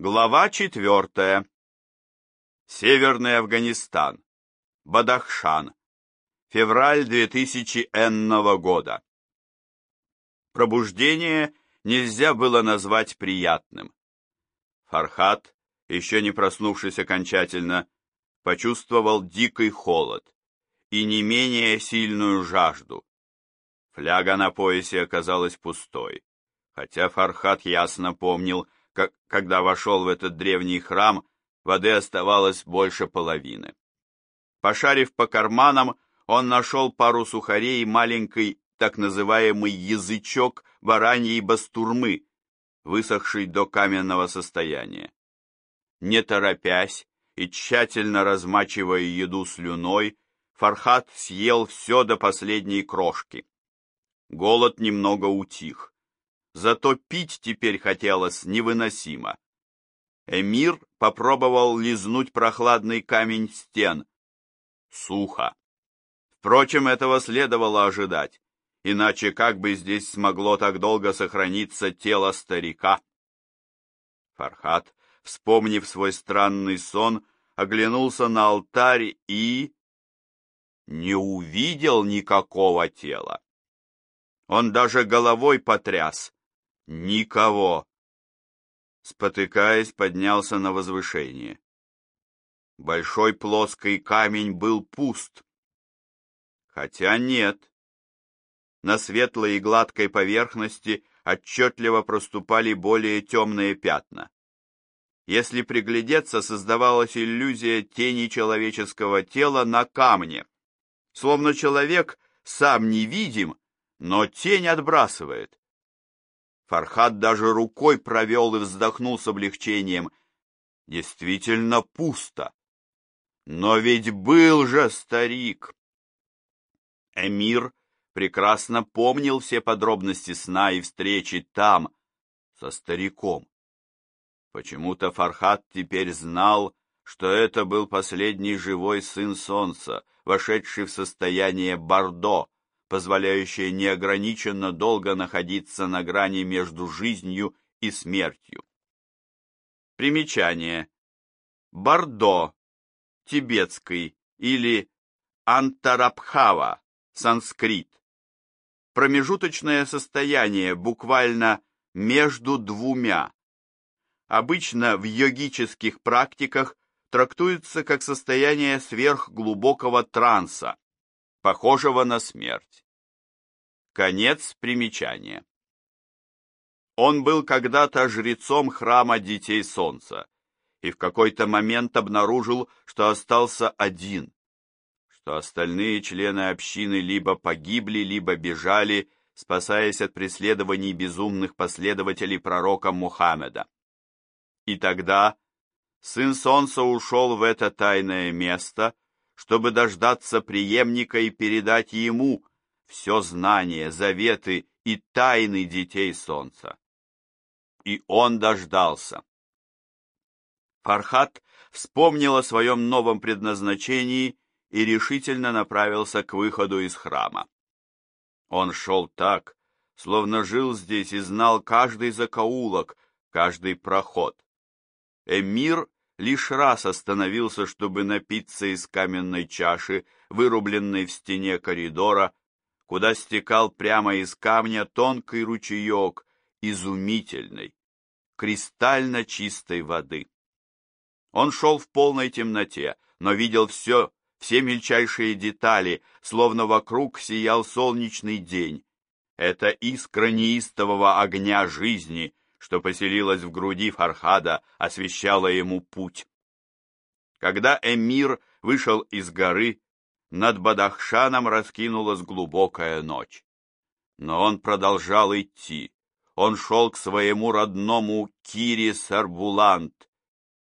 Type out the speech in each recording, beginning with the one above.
Глава четвертая. Северный Афганистан. Бадахшан. Февраль 2000 года. Пробуждение нельзя было назвать приятным. Фархат, еще не проснувшись окончательно, почувствовал дикий холод и не менее сильную жажду. Фляга на поясе оказалась пустой, хотя Фархат ясно помнил, как, когда вошел в этот древний храм, воды оставалось больше половины. Пошарив по карманам, он нашел пару сухарей и маленький так называемый язычок бараньей бастурмы, высохший до каменного состояния. Не торопясь и тщательно размачивая еду слюной, Фархат съел все до последней крошки. Голод немного утих. Зато пить теперь хотелось невыносимо. Эмир попробовал лизнуть прохладный камень стен. Сухо. Впрочем, этого следовало ожидать, иначе как бы здесь смогло так долго сохраниться тело старика? Фархат, вспомнив свой странный сон, оглянулся на алтарь и... не увидел никакого тела. Он даже головой потряс, Никого. Спотыкаясь, поднялся на возвышение. Большой плоский камень был пуст. Хотя нет. На светлой и гладкой поверхности отчетливо проступали более темные пятна. Если приглядеться, создавалась иллюзия тени человеческого тела на камне, словно человек сам невидим, но тень отбрасывает. Фархад даже рукой провел и вздохнул с облегчением. Действительно пусто. Но ведь был же старик. Эмир прекрасно помнил все подробности сна и встречи там, со стариком. Почему-то Фархад теперь знал, что это был последний живой сын солнца, вошедший в состояние Бордо, позволяющее неограниченно долго находиться на грани между жизнью и смертью. Примечание. Бордо, тибетский или Антарабхава, санскрит. Промежуточное состояние, буквально между двумя. Обычно в йогических практиках трактуется как состояние сверхглубокого транса, похожего на смерть. Конец примечания. Он был когда-то жрецом храма Детей Солнца и в какой-то момент обнаружил, что остался один, что остальные члены общины либо погибли, либо бежали, спасаясь от преследований безумных последователей пророка Мухаммеда. И тогда сын Солнца ушел в это тайное место, чтобы дождаться преемника и передать ему все знание, заветы и тайны детей солнца. И он дождался. Фархат вспомнил о своем новом предназначении и решительно направился к выходу из храма. Он шел так, словно жил здесь и знал каждый закоулок, каждый проход. Эмир лишь раз остановился, чтобы напиться из каменной чаши, вырубленной в стене коридора, куда стекал прямо из камня тонкий ручеек изумительной, кристально чистой воды. Он шел в полной темноте, но видел все, все мельчайшие детали, словно вокруг сиял солнечный день. Это искра неистового огня жизни, что поселилась в груди Фархада, освещала ему путь. Когда эмир вышел из горы, над Бадахшаном раскинулась глубокая ночь. Но он продолжал идти. Он шел к своему родному Кири-Сарбулант,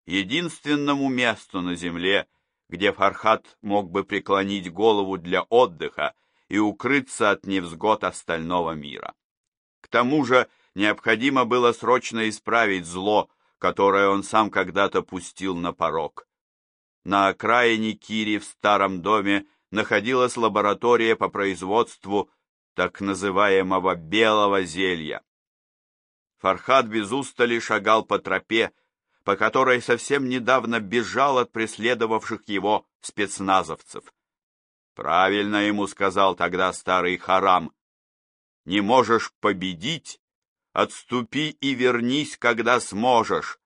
единственному месту на земле, где Фархат мог бы преклонить голову для отдыха и укрыться от невзгод остального мира. К тому же необходимо было срочно исправить зло, которое он сам когда-то пустил на порог. На окраине Кири в старом доме находилась лаборатория по производству так называемого белого зелья. Фархад без устали шагал по тропе, по которой совсем недавно бежал от преследовавших его спецназовцев. Правильно ему сказал тогда старый Харам. Не можешь победить? Отступи и вернись, когда сможешь.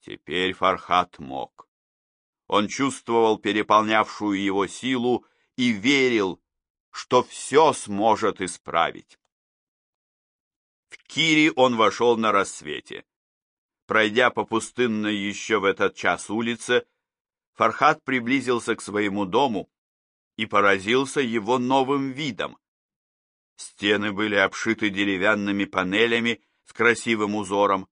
Теперь Фархат мог. Он чувствовал переполнявшую его силу и верил, что все сможет исправить. В Кири он вошел на рассвете. Пройдя по пустынной еще в этот час улице, Фархат приблизился к своему дому и поразился его новым видом. Стены были обшиты деревянными панелями с красивым узором.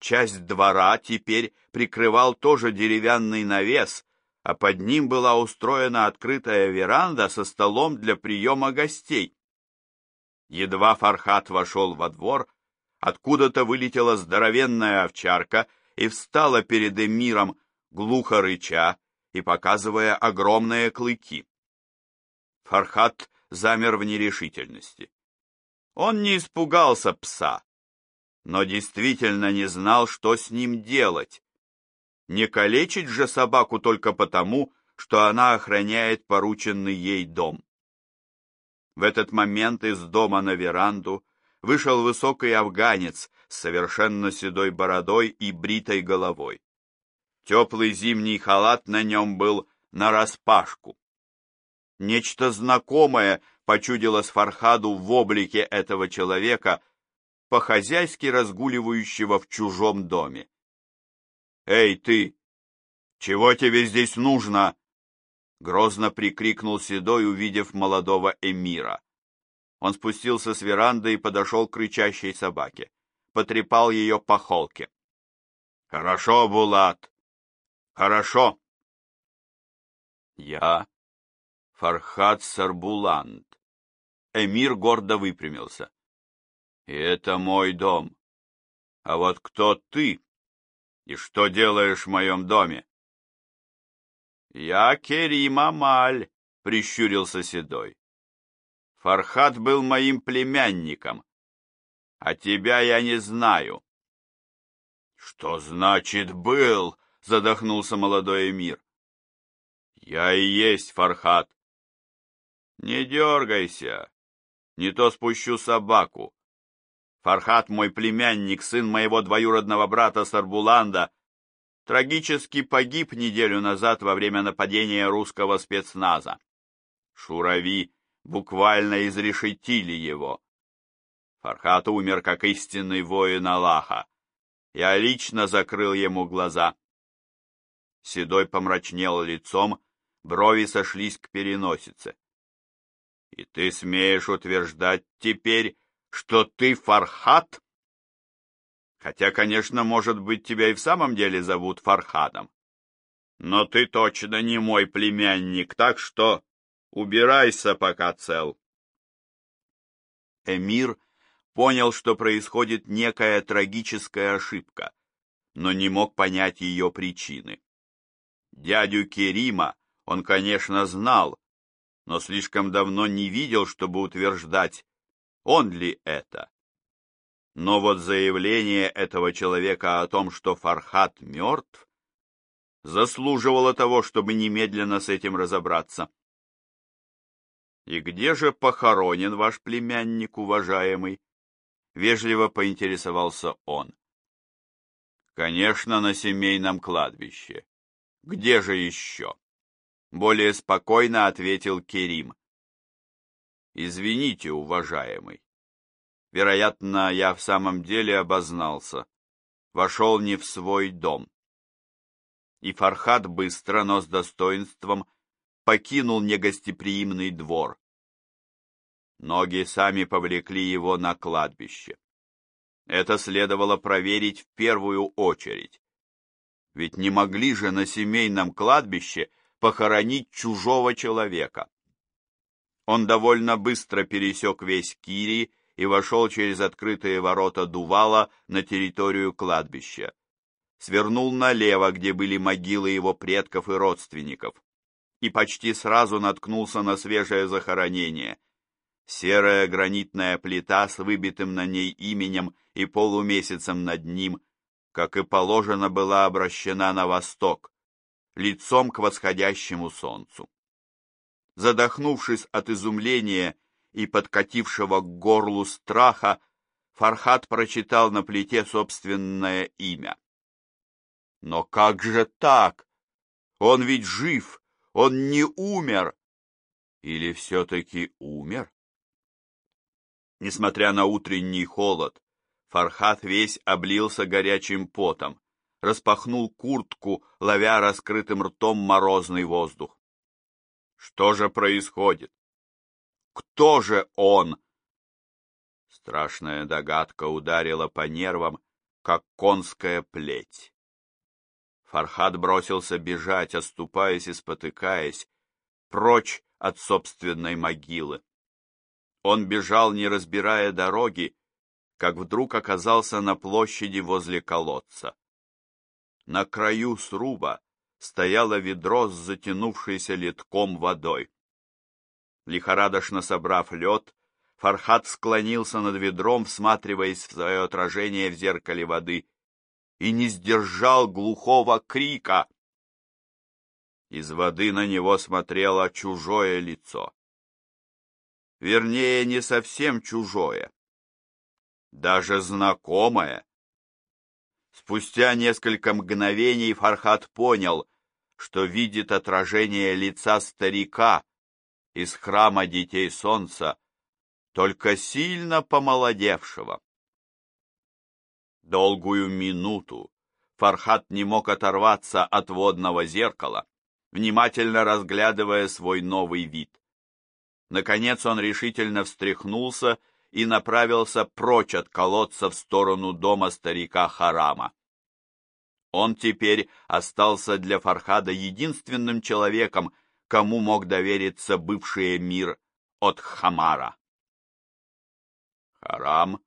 Часть двора теперь прикрывал тоже деревянный навес, а под ним была устроена открытая веранда со столом для приема гостей. Едва Фархат вошел во двор, откуда-то вылетела здоровенная овчарка и встала перед эмиром, глухо рыча и показывая огромные клыки. Фархат замер в нерешительности. Он не испугался пса, но действительно не знал, что с ним делать. Не калечить же собаку только потому, что она охраняет порученный ей дом. В этот момент из дома на веранду вышел высокий афганец с совершенно седой бородой и бритой головой. Теплый зимний халат на нем был нараспашку. Нечто знакомое почудилось Фархаду в облике этого человека, по-хозяйски разгуливающего в чужом доме. «Эй, ты! Чего тебе здесь нужно?» Грозно прикрикнул Седой, увидев молодого эмира. Он спустился с веранды и подошел к кричащей собаке. Потрепал ее по холке. «Хорошо, Булат! Хорошо!» «Я Фархад Сарбуланд. Эмир гордо выпрямился. И это мой дом. А вот кто ты? И что делаешь в моем доме? Я Керим Амаль, прищурился Седой. Фархад был моим племянником, а тебя я не знаю. Что значит был? Задохнулся молодой эмир. Я и есть Фархад. Не дергайся, не то спущу собаку. Фархат, мой племянник, сын моего двоюродного брата Сарбуланда, трагически погиб неделю назад во время нападения русского спецназа. Шурави буквально изрешетили его. Фархат умер, как истинный воин Аллаха. Я лично закрыл ему глаза. Седой помрачнел лицом, брови сошлись к переносице. И ты смеешь утверждать теперь, что ты Фархат? Хотя, конечно, может быть, тебя и в самом деле зовут Фархадом. Но ты точно не мой племянник, так что убирайся, пока цел. Эмир понял, что происходит некая трагическая ошибка, но не мог понять ее причины. Дядю Керима он, конечно, знал, но слишком давно не видел, чтобы утверждать, он ли это. Но вот заявление этого человека о том, что Фархат мертв, заслуживало того, чтобы немедленно с этим разобраться. «И где же похоронен ваш племянник, уважаемый?» — вежливо поинтересовался он. «Конечно, на семейном кладбище. Где же еще?» Более спокойно ответил Керим. Извините, уважаемый. Вероятно, я в самом деле обознался. Вошел не в свой дом. И Фархад быстро, но с достоинством покинул негостеприимный двор. Ноги сами повлекли его на кладбище. Это следовало проверить в первую очередь. Ведь не могли же на семейном кладбище похоронить чужого человека. Он довольно быстро пересек весь Кири и вошел через открытые ворота Дувала на территорию кладбища. Свернул налево, где были могилы его предков и родственников, и почти сразу наткнулся на свежее захоронение. Серая гранитная плита с выбитым на ней именем и полумесяцем над ним, как и положено, была обращена на восток, лицом к восходящему солнцу. Задохнувшись от изумления и подкатившего к горлу страха, Фархат прочитал на плите собственное имя. Но как же так? Он ведь жив, он не умер. Или все-таки умер? Несмотря на утренний холод, Фархат весь облился горячим потом, распахнул куртку, ловя раскрытым ртом морозный воздух. Что же происходит? Кто же он? Страшная догадка ударила по нервам, как конская плеть. Фархад бросился бежать, оступаясь и спотыкаясь, прочь от собственной могилы. Он бежал, не разбирая дороги, как вдруг оказался на площади возле колодца. На краю сруба стояло ведро с затянувшейся литком водой. Лихорадочно собрав лед, Фархат склонился над ведром, всматриваясь в свое отражение в зеркале воды, и не сдержал глухого крика. Из воды на него смотрело чужое лицо. Вернее, не совсем чужое, даже знакомое. Спустя несколько мгновений Фархат понял, что видит отражение лица старика из храма Детей Солнца, только сильно помолодевшего. Долгую минуту Фархат не мог оторваться от водного зеркала, внимательно разглядывая свой новый вид. Наконец он решительно встряхнулся и направился прочь от колодца в сторону дома старика Харама. Он теперь остался для Фархада единственным человеком, кому мог довериться бывший мир от Хамара. Харам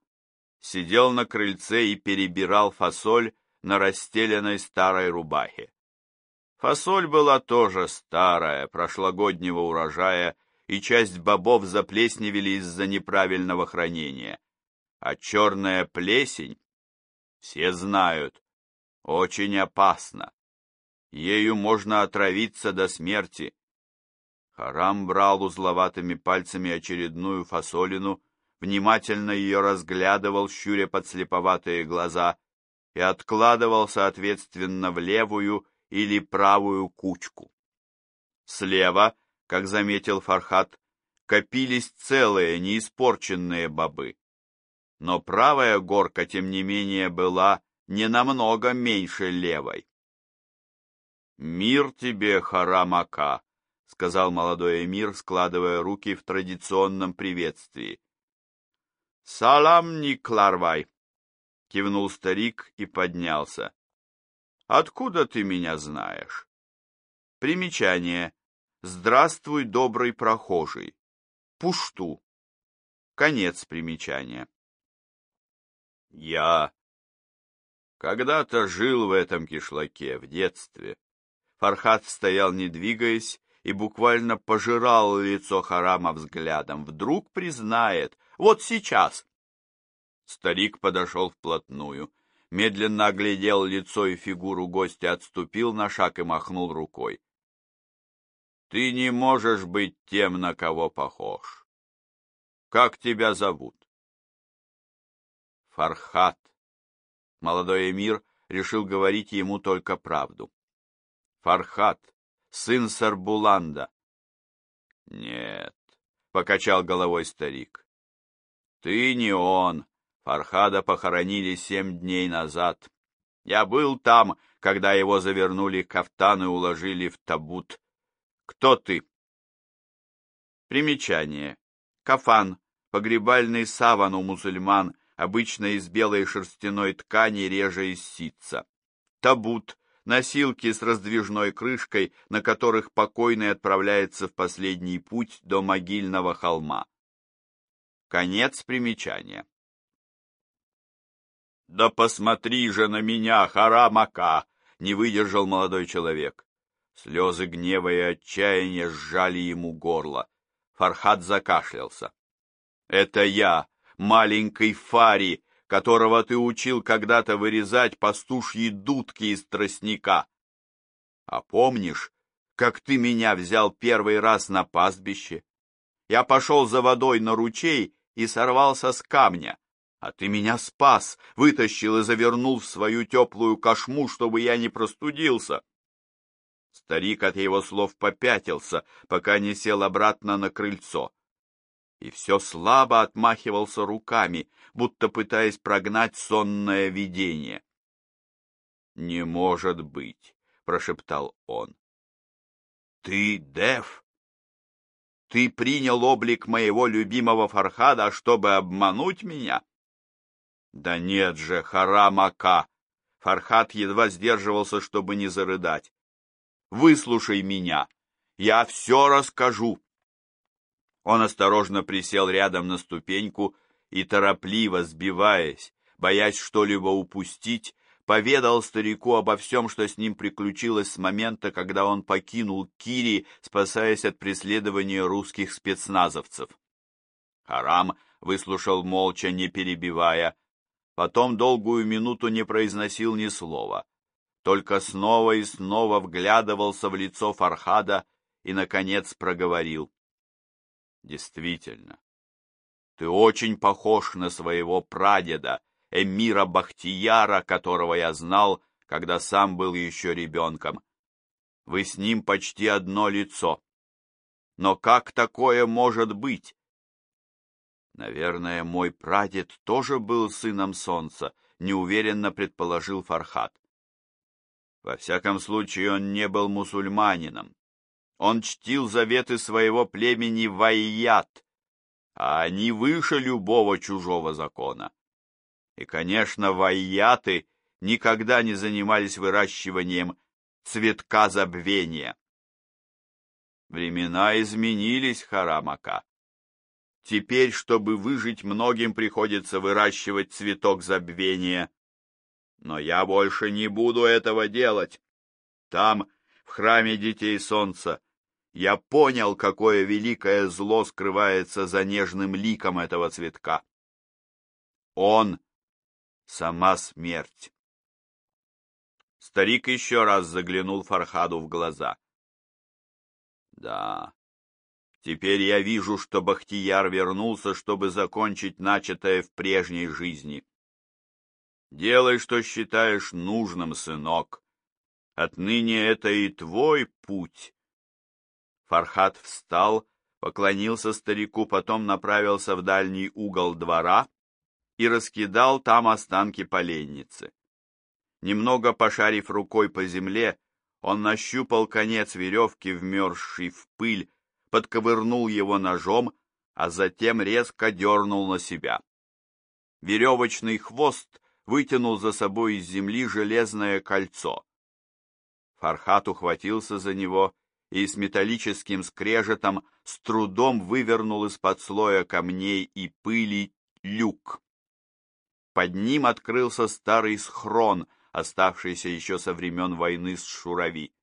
сидел на крыльце и перебирал фасоль на расстеленной старой рубахе. Фасоль была тоже старая, прошлогоднего урожая, и часть бобов заплесневели из-за неправильного хранения. А черная плесень, все знают, очень опасна. Ею можно отравиться до смерти. Харам брал узловатыми пальцами очередную фасолину, внимательно ее разглядывал, щуря подслеповатые глаза, и откладывал, соответственно, в левую или правую кучку. Слева как заметил Фархат, копились целые, неиспорченные бобы. Но правая горка, тем не менее, была не намного меньше левой. «Мир тебе, Харамака!» — сказал молодой эмир, складывая руки в традиционном приветствии. «Салам, Никларвай!» — кивнул старик и поднялся. «Откуда ты меня знаешь?» Примечание. Здравствуй, добрый прохожий. Пушту. Конец примечания. Я когда-то жил в этом кишлаке в детстве. Фархат стоял, не двигаясь, и буквально пожирал лицо Харама взглядом. Вдруг признает. Вот сейчас. Старик подошел вплотную, медленно оглядел лицо и фигуру гостя, отступил на шаг и махнул рукой. Ты не можешь быть тем, на кого похож. Как тебя зовут? Фархат. Молодой эмир решил говорить ему только правду. Фархат, сын Сарбуланда. Нет, покачал головой старик. Ты не он. Фархада похоронили семь дней назад. Я был там, когда его завернули кафтан и уложили в табут кто ты? Примечание. Кафан. Погребальный саван у мусульман, обычно из белой шерстяной ткани, реже из ситца. Табут. Носилки с раздвижной крышкой, на которых покойный отправляется в последний путь до могильного холма. Конец примечания. «Да посмотри же на меня, харамака!» — не выдержал молодой человек. Слезы гнева и отчаяния сжали ему горло. Фархад закашлялся. «Это я, маленький Фари, которого ты учил когда-то вырезать пастушьи дудки из тростника. А помнишь, как ты меня взял первый раз на пастбище? Я пошел за водой на ручей и сорвался с камня, а ты меня спас, вытащил и завернул в свою теплую кошму, чтобы я не простудился. Старик от его слов попятился, пока не сел обратно на крыльцо. И все слабо отмахивался руками, будто пытаясь прогнать сонное видение. «Не может быть!» — прошептал он. «Ты, Дев? Ты принял облик моего любимого Фархада, чтобы обмануть меня?» «Да нет же, Харамака!» Фархад едва сдерживался, чтобы не зарыдать. Выслушай меня. Я все расскажу. Он осторожно присел рядом на ступеньку и, торопливо сбиваясь, боясь что-либо упустить, поведал старику обо всем, что с ним приключилось с момента, когда он покинул Кири, спасаясь от преследования русских спецназовцев. Харам выслушал молча, не перебивая, потом долгую минуту не произносил ни слова только снова и снова вглядывался в лицо Фархада и, наконец, проговорил. «Действительно, ты очень похож на своего прадеда, эмира Бахтияра, которого я знал, когда сам был еще ребенком. Вы с ним почти одно лицо. Но как такое может быть?» Наверное, мой прадед тоже был сыном солнца, неуверенно предположил Фархад. Во всяком случае, он не был мусульманином. Он чтил заветы своего племени Вайят, а они выше любого чужого закона. И, конечно, Вайяты никогда не занимались выращиванием цветка забвения. Времена изменились, Харамака. Теперь, чтобы выжить, многим приходится выращивать цветок забвения. Но я больше не буду этого делать. Там, в храме Детей Солнца, я понял, какое великое зло скрывается за нежным ликом этого цветка. Он — сама смерть. Старик еще раз заглянул Фархаду в глаза. Да, теперь я вижу, что Бахтияр вернулся, чтобы закончить начатое в прежней жизни. Делай, что считаешь нужным, сынок. Отныне это и твой путь. Фархат встал, поклонился старику, потом направился в дальний угол двора и раскидал там останки поленницы. Немного пошарив рукой по земле, он нащупал конец веревки, вмерзший в пыль, подковырнул его ножом, а затем резко дернул на себя. Веревочный хвост вытянул за собой из земли железное кольцо. Фархат ухватился за него и с металлическим скрежетом с трудом вывернул из-под слоя камней и пыли люк. Под ним открылся старый схрон, оставшийся еще со времен войны с Шурави.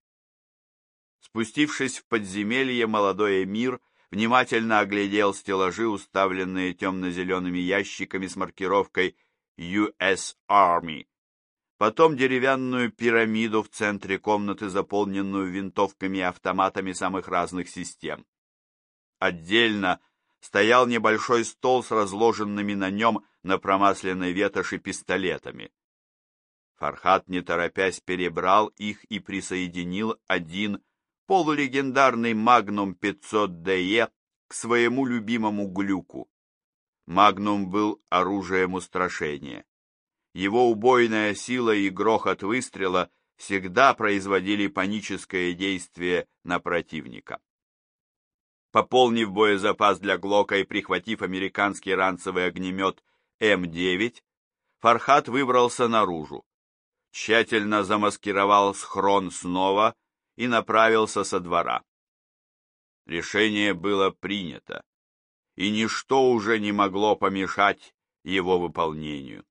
Спустившись в подземелье, молодой эмир внимательно оглядел стеллажи, уставленные темно-зелеными ящиками с маркировкой US Army. Потом деревянную пирамиду в центре комнаты, заполненную винтовками и автоматами самых разных систем. Отдельно стоял небольшой стол с разложенными на нем на промасленной ветоши пистолетами. Фархат, не торопясь, перебрал их и присоединил один полулегендарный Magnum 500DE к своему любимому глюку. Магнум был оружием устрашения. Его убойная сила и грохот выстрела всегда производили паническое действие на противника. Пополнив боезапас для Глока и прихватив американский ранцевый огнемет М-9, Фархат выбрался наружу, тщательно замаскировал схрон снова и направился со двора. Решение было принято и ничто уже не могло помешать его выполнению.